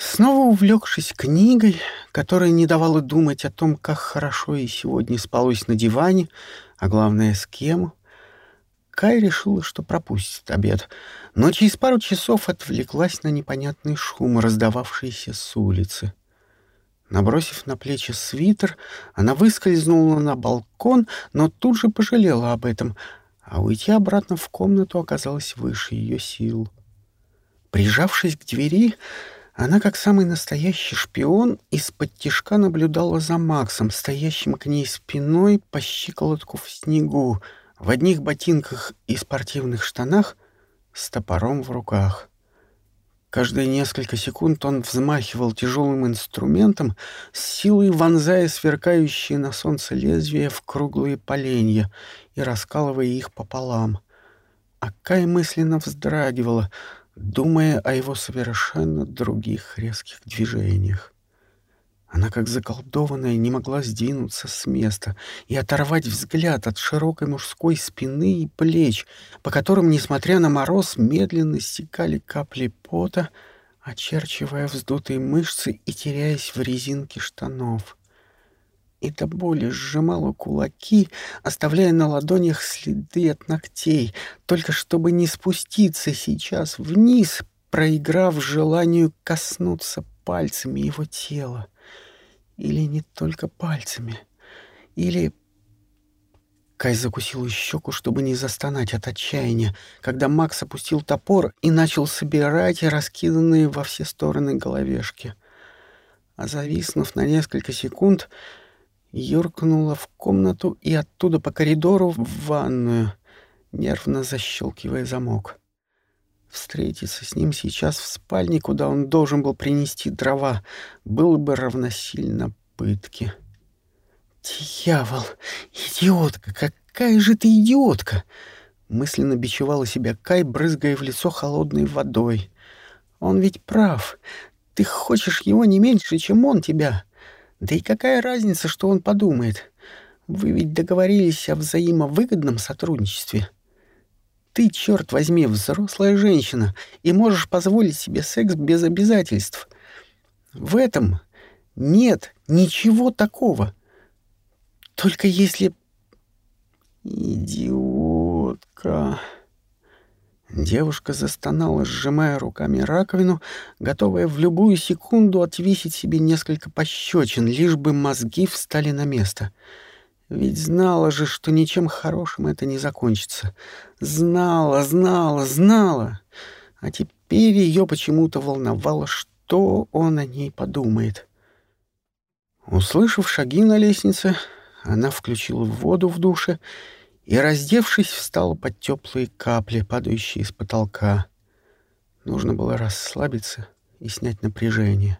Снова увлекшись книгой, которая не давала думать о том, как хорошо ей сегодня спалось на диване, а главное, с кем, Кай решила, что пропустит обед, но через пару часов отвлеклась на непонятный шум, раздававшийся с улицы. Набросив на плечи свитер, она выскользнула на балкон, но тут же пожалела об этом, а уйти обратно в комнату оказалось выше ее сил. Прижавшись к двери, она, как самый настоящий шпион, из-под тишка наблюдала за Максом, стоящим к ней спиной по щиколотку в снегу, в одних ботинках и спортивных штанах с топором в руках. Каждые несколько секунд он взмахивал тяжелым инструментом, с силой вонзая сверкающие на солнце лезвия в круглые поленья и раскалывая их пополам. А Кай мысленно вздрагивала — думая о его совершенно других резких движениях. Она, как заколдованная, не могла сдвинуться с места и оторвать взгляд от широкой мужской спины и плеч, по которым, несмотря на мороз, медленно стекали капли пота, очерчивая вздутые мышцы и теряясь в резинке штанов и до боли сжимала кулаки, оставляя на ладонях следы от ногтей, только чтобы не спуститься сейчас вниз, проиграв желанию коснуться пальцами его тела. Или не только пальцами. Или... Кай закусил щеку, чтобы не застонать от отчаяния, когда Макс опустил топор и начал собирать раскиданные во все стороны головешки. А зависнув на несколько секунд, юркнула в комнату и оттуда по коридору в ванную, нервно защелкивая замок. Встретиться с ним сейчас в спальне, куда он должен был принести дрова, было бы равносильно пытке. «Дьявол! Идиотка! Какая же ты идиотка!» Мысленно бичевала себя Кай, брызгая в лицо холодной водой. «Он ведь прав. Ты хочешь его не меньше, чем он тебя. Да и какая разница, что он подумает? Вы ведь договорились о взаимовыгодном сотрудничестве. Ты, черт возьми, взрослая женщина и можешь позволить себе секс без обязательств. В этом нет ничего такого. Только если... Идиотка... Девушка застонала, сжимая руками раковину, готовая в любую секунду отвесить себе несколько пощечин, лишь бы мозги встали на место. Ведь знала же, что ничем хорошим это не закончится. Знала, знала, знала. А теперь ее почему-то волновало, что он о ней подумает. Услышав шаги на лестнице, она включила воду в душе и, раздевшись, встала под теплые капли, падающие с потолка. Нужно было расслабиться и снять напряжение.